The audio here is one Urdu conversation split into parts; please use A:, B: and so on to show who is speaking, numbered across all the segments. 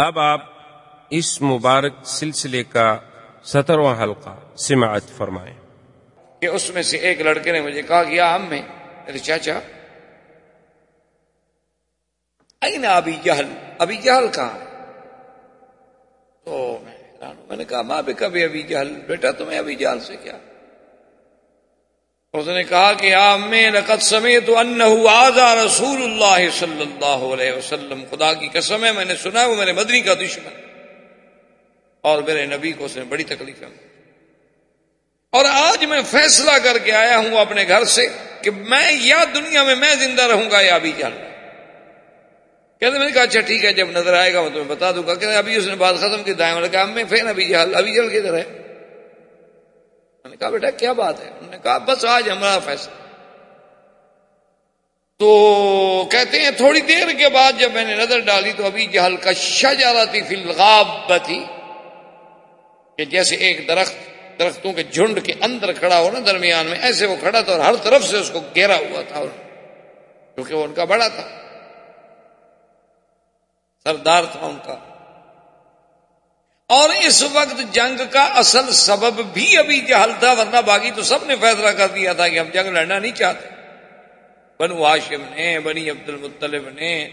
A: اب آپ اس مبارک سلسلے کا سترواں حلقہ سماعت فرمائیں۔
B: کہ اس میں سے ایک لڑکے نے مجھے کہا کہ ہم میں میرے چاچا این ابھی جہل ابھی جہل کہاں تو میں نے کہا، ماں بھی کبھی ابھی جہل، بیٹا تمہیں ابھی جہل سے کیا؟ اس نے کہا کہ ہاں میں لقد سمیت انہو آزا رسول اللہ صلی اللہ علیہ وسلم، خدا کی قسم ہے، میں نے سنا وہ میرے مدنی کا دشمن اور میرے نبی کو اس نے بڑی تکلیف اور آج میں فیصلہ کر کے آیا ہوں اپنے گھر سے کہ میں یا دنیا میں میں زندہ رہوں گا یا ابھی جان کہتے میں نے کہا اچھا ٹھیک ہے، جب نظر آئے گا میں تمہیں بتا دوں گا۔ کہ ابھی اس نے بات ختم کی، دائیں کہا میں پھر ابھی جہل ابھی جل کدھر ہے؟ میں نے کہا، بیٹا، کیا بات ہے؟ انہوں نے کہا، بس آج ہمارا فیصلہ. تو کہتے ہیں تھوڑی دیر کے بعد جب میں نے نظر ڈالی تو ابھی جہل کا شجرہ تھی فی الغاب تھی کہ جیسے ایک درخت، درختوں کے جھنڈ کے اندر کھڑا ہو نا درمیان میں، ایسے وہ کھڑا تھا اور ہر طرف سے اس کو گھیرا ہوا تھا اور کیونکہ وہ ان کا بڑا تھا، سردار تھا ان کا۔ اور اس وقت جنگ کا اصل سبب بھی ابھی جہل تھا، ورنہ باقی تو سب نے فیصلہ کر دیا تھا کہ ہم جنگ لڑنا نہیں چاہتے۔ بنو ہاشم نے، بنی عبد المطلب نے،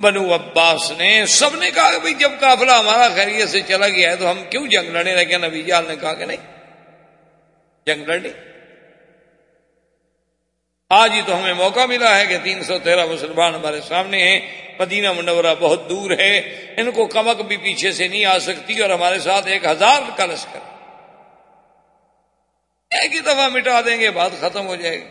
B: بنو عباس نے، سب نے کہا کہ بھائی جب قافلہ ہمارا خیریت سے چلا گیا ہے تو ہم کیوں جنگ لڑنے لگے نبی جال نے کہا کہ نہیں، جنگ لڑنی۔ آج ہی تو ہمیں موقع ملا ہے کہ تین سو تیرہ مسلمان ہمارے سامنے ہیں۔ مدینہ منورہ بہت دور ہے۔ ان کو کمک بھی پیچھے سے نہیں آ سکتی اور ہمارے ساتھ ایک ہزار کا لشکر۔ ایک ہی دفعہ مٹا دیں گے، بات ختم ہو جائے گی۔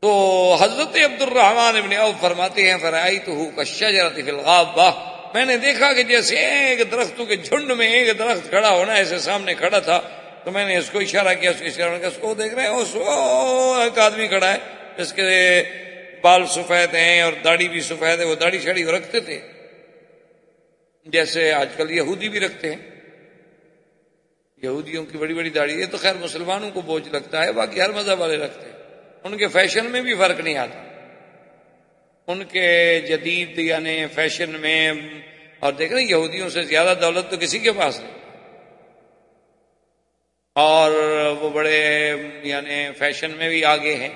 B: تو حضرت عبد الرحمان ابن عوف فرماتے ہیں فرائی تو ہوں فی الغاب باہ میں نے دیکھا کہ جیسے ایک درختوں کے جھنڈ میں ایک درخت کھڑا ہونا، ایسے سامنے کھڑا تھا۔ تو میں نے اس کو اشارہ کیا، اس اشارہ کیا، اس کو دیکھ رہے ہیں ایک آدمی کھڑا ہے جس کے بال سفید ہیں اور داڑھی بھی سفید ہے، وہ داڑھی شاڑی رکھتے تھے۔ جیسے آج کل یہودی بھی رکھتے ہیں۔ یہودیوں کی بڑی بڑی داڑھی، یہ تو خیر مسلمانوں کو بوجھ لگتا ہے، باقی ہر مذہب والے رکھتے ہیں۔ ان کے فیشن میں بھی فرق نہیں آتا۔ ان کے جدید یعنی فیشن میں، اور دیکھ رہے ہیں، یہودیوں سے زیادہ دولت تو کسی کے پاس نہیں۔ اور وہ بڑے یعنی فیشن میں بھی آگے ہیں۔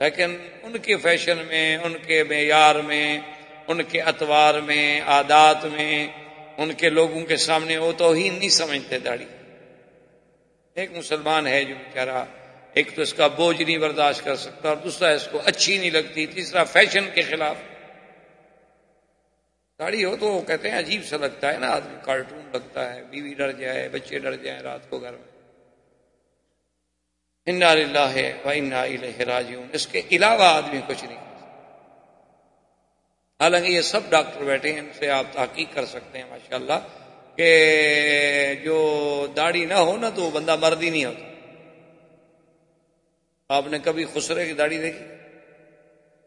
B: لیکن ان کے فیشن میں، ان کے معیار میں، ان کے اتوار میں، عادات میں، ان کے لوگوں کے سامنے وہ تو ہی نہیں سمجھتے داڑھی۔ ایک مسلمان ہے جو بیچارہ ایک تو اس کا بوجھ نہیں برداشت کر سکتا اور دوسرا اس کو اچھی نہیں لگتی، تیسرا فیشن کے خلاف۔ داڑھی ہو تو کہتے ہیں عجیب سا لگتا ہے نا، آدمی کارٹون لگتا ہے، بیوی ڈر جائے، بچے ڈر جائیں رات کو گھر میں۔ انا للہ و انا الیہ راجعون۔ اس کے علاوہ آدمی کچھ نہیں۔ کر حالانکہ یہ سب ڈاکٹر بیٹھے ہیں، ان سے آپ تحقیق کر سکتے ہیں، ماشاءاللہ، کہ جو داڑھی نہ ہو نا تو وہ بندہ مرد ہی نہیں ہوتا۔ آپ نے کبھی خسرے کی داڑھی دیکھی؟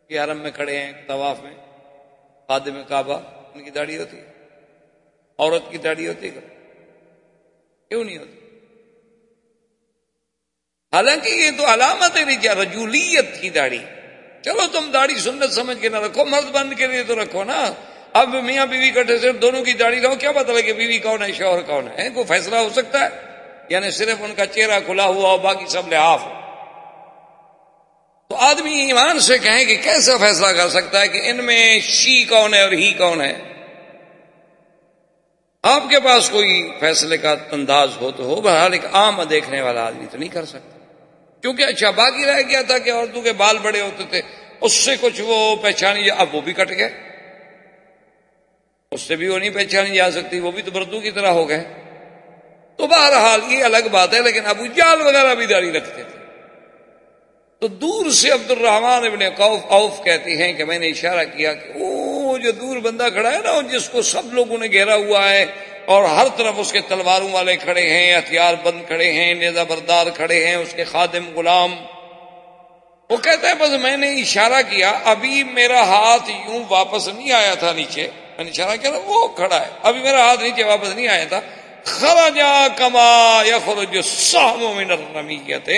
B: کہ حرم میں کھڑے ہیں، طواف میں، خادم کعبہ۔ ان کی داڑھی ہوتی ہے۔ عورت کی داڑھی ہوتی ہے۔ کیوں نہیں ہوتی؟ حالانکہ یہ تو علامت ہے کیا رجولیت کی داڑھی۔ چلو تم داڑھی سنت سمجھ کے نہ رکھو، مرد بند کے لیے تو رکھو نا۔ اب میاں بیوی کٹے صرف دونوں کی داڑھی رہو، کیا پتا لگے بیوی کون ہے، شوہر کون ہے؟ کوئی فیصلہ ہو سکتا ہے؟ یعنی صرف ان کا چہرہ کھلا ہوا ہو باقی سب لحاف۔ ہو تو آدمی ایمان سے کہیں کہ کیسا فیصلہ کر سکتا ہے کہ ان میں شی کون ہے اور ہی کون ہے؟ آپ کے پاس کوئی فیصلے کا انداز ہو تو ہو بہرحال ایک عام دیکھنے والا آدمی تو نہیں کر سکتا۔ کیونکہ اچھا باقی رہ گیا تھا کہ عورتوں کے بال بڑے ہوتے تھے، اس سے کچھ وہ پہچانی اب وہ بھی کٹ گئے۔ اس سے بھی وہ نہیں پہچانی جا سکتی، وہ بھی تو بردو کی طرح ہو گئے۔ تو بہرحال یہ الگ بات ہے، لیکن ابو جال وغیرہ بھی داڑھی رکھتے تو دور سے عبد الرحمان ابن قوف، اوف کہتے ہیں کہ میں نے اشارہ کیا کہ وہ جو دور بندہ کھڑا ہے نا، جس کو سب لوگوں نے گھیرا ہوا ہے اور ہر طرف اس کے تلواروں والے کھڑے ہیں، ہتھیار بند کھڑے ہیں نیزا بردار کھڑے ہیں، اس کے خادم غلام۔ وہ کہتا ہے، بس میں نے اشارہ کیا، ابھی میرا ہاتھ یوں واپس نہیں آیا تھا نیچے۔ میں نے اشارہ کیا، وہ کھڑا ہے۔ ابھی میرا ہاتھ نیچے واپس نہیں آیا تھا۔ خراجا کما یا خرج ساموں میں نرمیت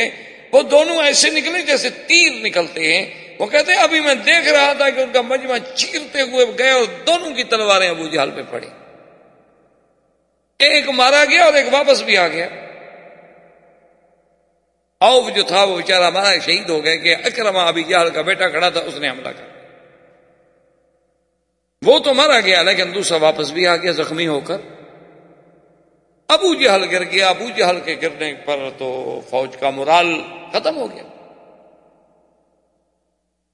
B: وہ دونوں ایسے نکلے جیسے تیر نکلتے ہیں۔ وہ کہتے ہیں، ابھی میں دیکھ رہا تھا کہ ان کا مجمع چیرتے ہوئے گئے اور دونوں کی تلواریں ابو جہل پہ پڑی۔ ایک مارا گیا اور ایک واپس بھی آ گیا۔ اوف جو تھا، وہ بیچارہ ہمارا شہید ہو گئے کہ اکرما ابھی جہل کا بیٹا کھڑا تھا، اس نے حملہ کر وہ تو مارا گیا، لیکن دوسرا واپس بھی آ گیا، زخمی ہو کر۔ ابو جہل گر گیا، ابو جہل کے گرنے پر تو فوج کا مرال ختم ہو گیا۔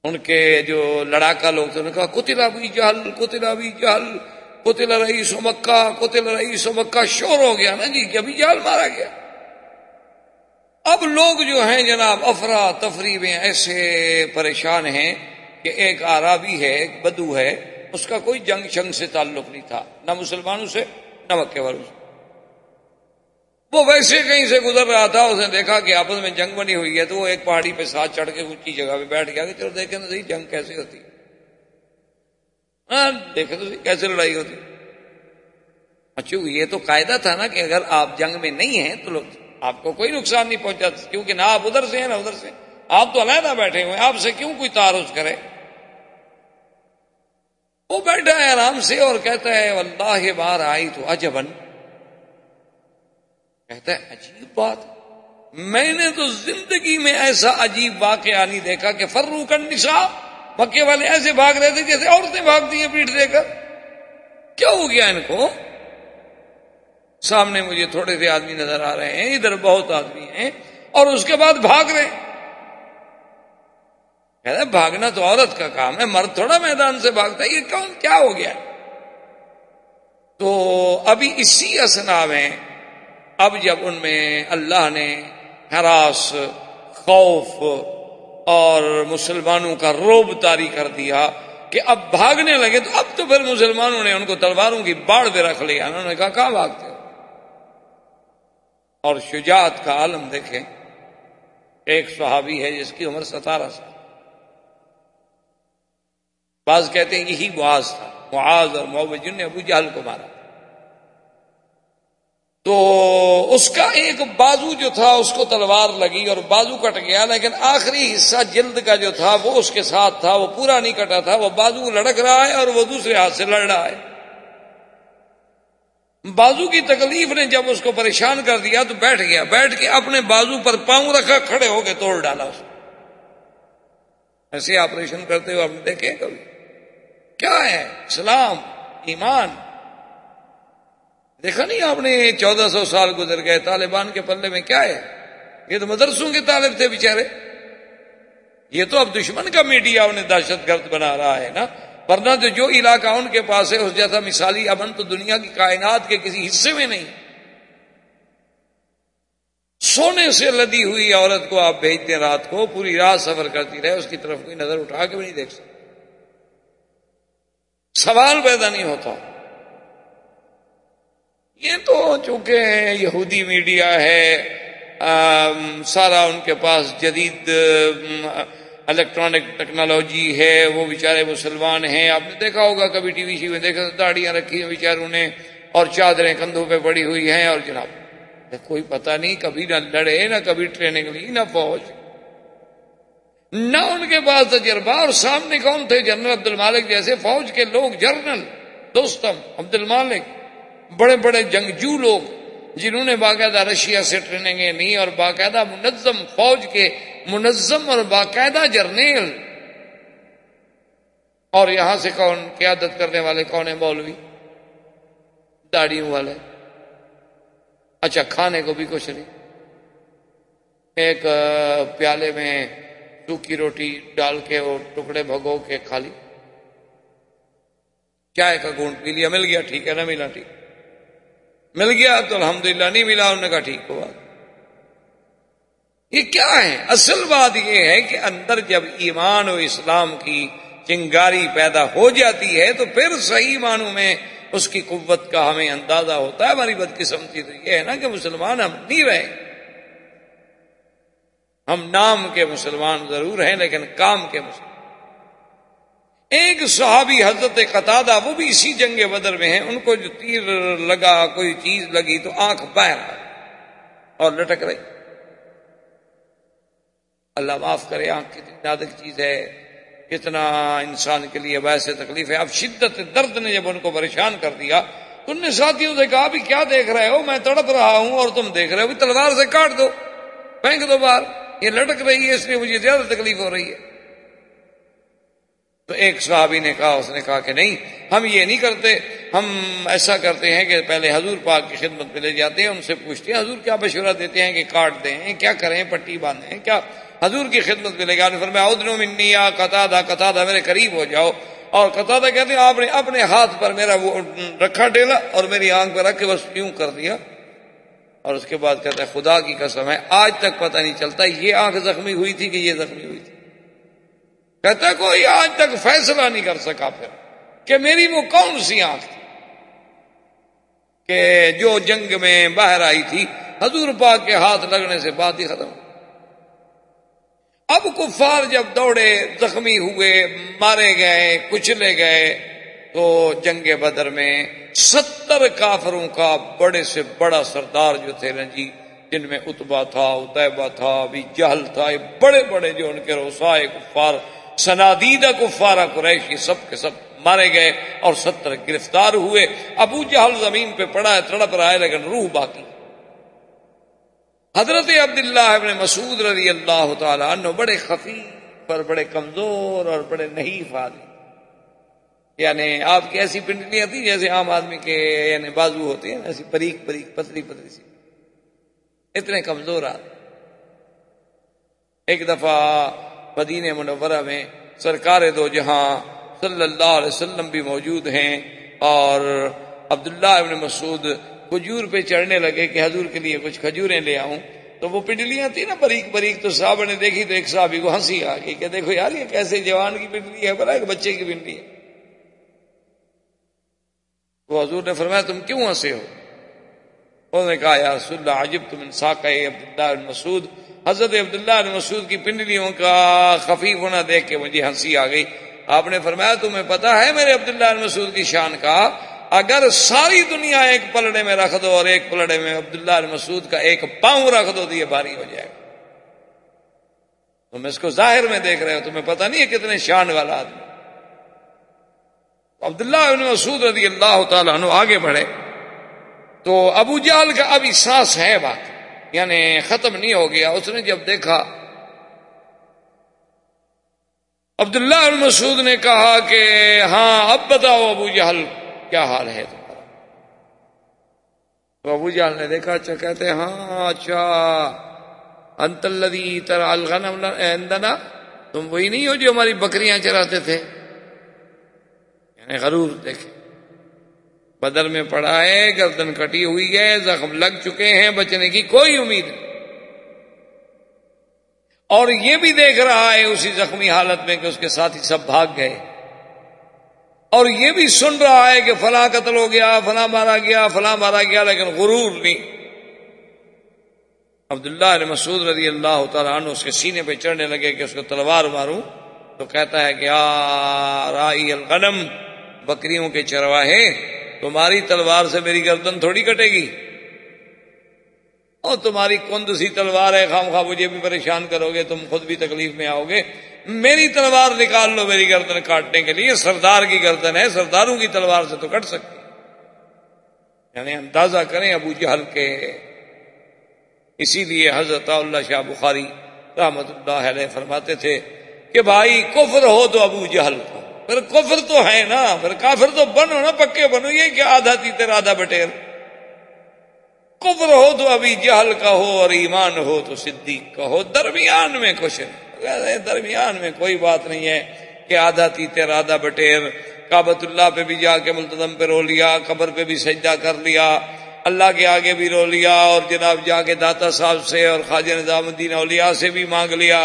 B: ان کے جو لڑاکا لوگ تھے کہا کتلا بھی جہل کتلا بھی جہل کتلا رہی سو مکہ کتلا رہی سو مکہ، شور ہو گیا نا جی کہ ابھی جہل مارا گیا۔ اب لوگ جو ہیں جناب، افرا تفریح میں ایسے پریشان ہیں کہ ایک آرابی ہے، ایک بدو ہے، اس کا کوئی جنگ شنگ سے تعلق نہیں تھا، نہ مسلمانوں سے، نہ مکے والوں سے۔ وہ ویسے کہیں سے گزر رہا تھا، اس نے دیکھا کہ آپس میں جنگ بنی ہوئی ہے، تو وہ ایک پہاڑی پہ ساتھ چڑھ کے اونچی جگہ پہ بیٹھ گیا کہ چلو دیکھیں تو صحیح جنگ کیسے ہوتی۔ ہاں دیکھیں تو کیسے لڑائی ہوتی۔ اچھا یہ تو قاعدہ تھا نا کہ اگر آپ جنگ میں نہیں ہیں تو لوگ آپ کو کوئی نقصان نہیں پہنچا، کیونکہ نہ آپ ادھر سے ہیں، نہ ادھر سے۔ آپ تو علیحدہ بیٹھے ہوئے آپ سے کیوں کوئی تعارف کرے؟ وہ بیٹھا ہے آرام سے اور کہتا ہے اللہ بار آئی تو اجبن کہتا ہے، عجیب بات. میں نے تو زندگی میں ایسا عجیب واقعہ نہیں دیکھا کہ فرو نشا مکے والے ایسے بھاگ رہے تھے جیسے عورتیں بھاگتی ہیں پیٹ دے کر۔ کیا ہو گیا ان کو؟ سامنے مجھے تھوڑے سے آدمی نظر آ رہے ہیں، ادھر بہت آدمی ہیں اور اس کے بعد بھاگ رہے کہتے بھاگنا تو عورت کا کام ہے، مرد تھوڑا میدان سے بھاگتا ہے، یہ کون، کیا ہو گیا؟ تو ابھی اسی اسنا میں اب جب ان میں اللہ نے ہراس، خوف اور مسلمانوں کا روب تاری کر دیا کہ اب بھاگنے لگے تو اب تو پھر مسلمانوں نے ان کو تلواروں کی باڑ پہ رکھ لیا۔ انہوں نے کہا، کہاں بھاگتے ہو؟ اور شجاعت کا عالم دیکھیں، ایک صحابی ہے جس کی عمر ستارہ سال۔ بعض کہتے ہیں یہی معاذ تھا، معاذ اور محبت جن نے ابو جہل کو مارا۔ تو اس کا ایک بازو جو تھا، اس کو تلوار لگی اور بازو کٹ گیا، لیکن آخری حصہ جلد کا جو تھا، وہ اس کے ساتھ تھا، وہ پورا نہیں کٹا تھا، وہ بازو لڑک رہا ہے اور وہ دوسرے ہاتھ سے لڑ رہا ہے۔ بازو کی تکلیف نے جب اس کو پریشان کر دیا تو بیٹھ گیا، بیٹھ کے اپنے بازو پر پاؤں رکھا، کھڑے ہو کے توڑ ڈالا اس ایسے آپریشن کرتے ہوئے آپ نے دیکھے کبھی؟ کیا ہے؟ اسلام، ایمان۔ دیکھا نہیں آپ نے چودہ سو سال گزر گئے، طالبان کے پلے میں کیا ہے؟ یہ تو مدرسوں کے طالب تھے بےچارے یہ تو اب دشمن کا میڈیا انہیں دہشت گرد بنا رہا ہے نا۔ ورنہ تو جو علاقہ ان کے پاس ہے، اس جیسا مثالی امن تو دنیا کی کائنات کے کسی حصے میں نہیں۔ سونے سے لدی ہوئی عورت کو آپ بھیجتے رات کو، پوری رات سفر کرتی رہے، اس کی طرف کوئی نظر اٹھا کے بھی نہیں دیکھ سکتے سوال پیدا نہیں ہوتا۔ یہ تو چونکہ یہودی میڈیا ہے سارا ان کے پاس جدید الیکٹرانک ٹیکنالوجی ہے، وہ بیچارے مسلمان ہیں۔ آپ نے دیکھا ہوگا کبھی ٹی وی شی میں دیکھا داڑیاں رکھی ہیں بیچاروں نے اور چادریں کندھوں پہ پڑی ہوئی ہیں اور جناب کوئی پتہ نہیں، کبھی نہ لڑے، نہ کبھی ٹریننگ لی، نہ فوج۔ نہ ان کے پاس تجربہ اور سامنے کون تھے؟ جنرل عبد المالک جیسے فوج کے لوگ جنرل دوستم عبد المالک بڑے بڑے جنگجو لوگ جنہوں نے باقاعدہ رشیا سے ٹریننگیں لی اور باقاعدہ منظم فوج کے منظم اور باقاعدہ جرنیل۔ اور یہاں سے کون قیادت کرنے والے کون ہیں مولوی؟ داڑیوں والے۔ اچھا کھانے کو بھی کچھ نہیں۔ ایک پیالے میں سوکھی روٹی ڈال کے وہ ٹکڑے بھگو کے کھا لی۔ چائے کا گونٹ پی لیا، مل گیا، ٹھیک ہے، نہ ملا، ٹھیک۔ مل گیا تو الحمدللہ نہیں ملا، انہوں نے کہا ٹھیک ہوا۔ یہ کیا ہے؟ اصل بات یہ ہے کہ اندر جب ایمان و اسلام کی چنگاری پیدا ہو جاتی ہے تو پھر صحیح معنوں میں اس کی قوت کا ہمیں اندازہ ہوتا ہے۔ ہماری بدقسمتی تو یہ ہے نا کہ مسلمان ہم نہیں رہے۔ ہم نام کے مسلمان ضرور ہیں لیکن کام کے مسلمان۔ ایک صحابی حضرت قطادہ، وہ بھی اسی جنگ بدر میں ہیں، ان کو جو تیر لگا، کوئی چیز لگی تو آنکھ باہر اور لٹک رہی۔ اللہ معاف کرے، آنکھ کتنی نازک چیز ہے اتنا انسان کے لیے ویسے تکلیف ہے۔ اب شدت درد نے جب ان کو پریشان کر دیا، تو ان نے ساتھیوں سے کہا بھی کیا دیکھ رہے ہو؟ میں تڑپ رہا ہوں اور تم دیکھ رہے ہو تلوار سے کاٹ دو، پھینک دو بار یہ لٹک رہی ہے، اس لیے مجھے زیادہ تکلیف ہو رہی ہے۔ تو ایک صحابی نے کہا، اس نے کہا کہ نہیں، ہم یہ نہیں کرتے، ہم ایسا کرتے ہیں کہ پہلے حضور پاک کی خدمت پہ لے جاتے ہیں ان سے پوچھتے ہیں، حضور کیا مشورہ دیتے ہیں کہ کاٹ دیں، کیا کریں، پٹی باندھیں، کیا؟ حضور کی خدمت پہ لے گا فرمایا ادنو منی یا کتا دا کتا دا میرے قریب ہو جاؤ۔ اور قطع کہتے ہیں، آپ نے اپنے ہاتھ پر میرا وہ رکھا ڈیلا اور میری آنکھ پہ رکھ کے بس یوں کر دیا۔ اور اس کے بعد کہتا ہے، خدا کی قسم ہے، آج تک پتہ نہیں چلتا، یہ آنکھ زخمی ہوئی تھی کہ یہ زخمی ہوئی تھی۔ کہتا ہے کوئی آج تک فیصلہ نہیں کر سکا پھر کہ میری وہ کون سی آنکھ تھی؟ کہ جو جنگ میں باہر آئی تھی، حضور پاک کے ہاتھ لگنے سے بات ہی ختم۔ اب کفار جب دوڑے، زخمی ہوئے، مارے گئے، کچلے گئے، تو جنگ بدر میں ستر کافروں کا بڑے سے بڑا سردار جو تھے نا جی جن میں اتبا تھا اتبا تھا بھی جہل تھا بڑے بڑے جو ان کے روسائے کفار سنادیدہ کفارہ قریشی سب کے سب مارے گئے اور ستر گرفتار ہوئے۔ ابو جہل زمین پہ پڑا ہے، تڑپ رہا ہے، لیکن روح باقی۔ حضرت عبداللہ ابن مسعود رضی اللہ تعالیٰ عنہ بڑے خفی پر بڑے کمزور اور بڑے نہیں آدمی۔ یعنی آپ کی ایسی پنڈلیاں تھیں جیسے عام آدمی کے یعنی بازو ہوتے ہیں، ایسی پریک پریک پتلی پتلی سی۔ اتنے کمزور آدمی۔ ایک دفعہ مدین منورہ میں سرکار دو جہاں صلی اللہ علیہ وسلم بھی موجود ہیں اور عبداللہ ابن مسعود کھجور پہ چڑھنے لگے کہ حضور کے لیے کچھ کھجوریں لے آؤں۔ تو وہ پنڈلیاں تھیں نا بریک بریک، تو صاحب نے دیکھی تو ایک صاحب کو ہنسی آ گئی کہ دیکھو یار یہ کیسے جوان کی پنڈلی ہے، بڑا ایک بچے کی پنڈلی ہے۔ وہ حضور نے فرمایا، تم کیوں ہنسے ہو؟ انہوں نے کہا، یا رسول اللہ عجب تم انساق عبداللہ مسعود حضرت عبداللہ مسعود کی پنڈلیوں کا خفیف ہونا دیکھ کے مجھے ہنسی آ گئی۔ آپ نے فرمایا، تمہیں پتا ہے میرے عبداللہ مسعود کی شان کا؟ اگر ساری دنیا ایک پلڑے میں رکھ دو اور ایک پلڑے میں عبداللہ مسعود کا ایک پاؤں رکھ دو تو یہ بھاری ہو جائے گا۔ تم اس کو ظاہر میں دیکھ رہے ہو، تمہیں پتہ نہیں ہے کتنے شان والا آدمی۔ عبداللہ ابن مسعود رضی اللہ تعالیٰ عنہ آگے بڑھے۔ تو ابو جال کا ابھی سانس ہے بات یعنی ختم نہیں ہو گیا، اس نے جب دیکھا، عبداللہ ابن نے کہا کہ ہاں اب بتاؤ ابو جہل کیا حال ہے تمہارا؟ تو ابو جال نے دیکھا اچھا کہتے ہاں اچھا انت الدی تر الغنا تم وہی نہیں ہو جو ہماری بکریاں چراتے تھے؟ یعنی غرور دیکھے بدر میں پڑا ہے گردن کٹی ہوئی ہے، زخم لگ چکے ہیں، بچنے کی کوئی امید نہیں۔ اور یہ بھی دیکھ رہا ہے اسی زخمی حالت میں کہ اس کے ساتھی سب بھاگ گئے۔ اور یہ بھی سن رہا ہے کہ فلاں قتل ہو گیا، فلاں مارا گیا، فلاں مارا گیا، لیکن غرور نہیں۔ عبداللہ نے مسعود رضی اللہ تعالیٰ عنہ اس کے سینے پہ چڑھنے لگے کہ اس کو تلوار ماروں۔ تو کہتا ہے کہ رائی الغنم، بکریوں کے چرواہے۔ تمہاری تلوار سے میری گردن تھوڑی کٹے گی۔ اور تمہاری کند سی تلوار ہے، خام خواہ مجھے بھی پریشان کرو گے، تم خود بھی تکلیف میں آؤ گے۔ میری تلوار نکال لو میری گردن کاٹنے کے لیے۔ سردار کی گردن ہے، سرداروں کی تلوار سے تو کٹ سکتی۔ یعنی اندازہ کریں ابو جہل کے۔ اسی لیے حضرت اللہ شاہ بخاری رحمت اللہ علیہ فرماتے تھے کہ بھائی کفر ہو تو ابو جہل کو۔ پھر کفر تو ہے نا پھر کافر تو بنو نا، پکے بنو، یہ کیا آدھا تیتے آدھا بٹیر؟ کفر ہو تو ابھی جہل کا ہو اور ایمان ہو تو صدیق کا ہو، درمیان میں کچھ نہیں درمیان میں کوئی بات نہیں ہے کہ آدھا تیتر آدھا بٹیر۔ کابت اللہ پہ بھی جا کے ملتظم پہ رو لیا، قبر پہ بھی سجدہ کر لیا، اللہ کے آگے بھی رو لیا اور جناب جا کے داتا صاحب سے اور خواجہ نظام الدین اولیاء سے بھی مانگ لیا۔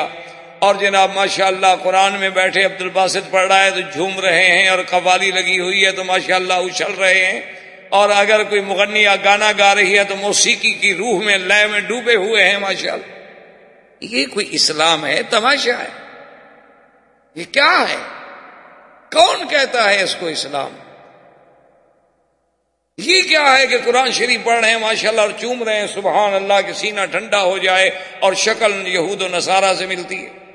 B: اور جناب ماشاء اللہ قرآن میں بیٹھے عبد الباسط پڑھ رہا ہے تو جھوم رہے ہیں اور قوالی لگی ہوئی ہے تو ماشاء اللہ اچھل رہے ہیں۔ اور اگر کوئی مغنیہ گانا گا رہی ہے تو موسیقی کی روح میں لیے میں ڈوبے ہوئے ہیں ماشاء اللہ یہ کوئی اسلام ہے؟ تماشا ہے۔ یہ کیا ہے؟ کون کہتا ہے اس کو اسلام؟ یہ کیا ہے کہ قرآن شریف پڑھ رہے ہیں ماشاء اللہ اور چوم رہے ہیں؟ سبحان اللہ کے سینہ ٹھنڈا ہو جائے اور شکل یہود و نصارہ سے ملتی ہے۔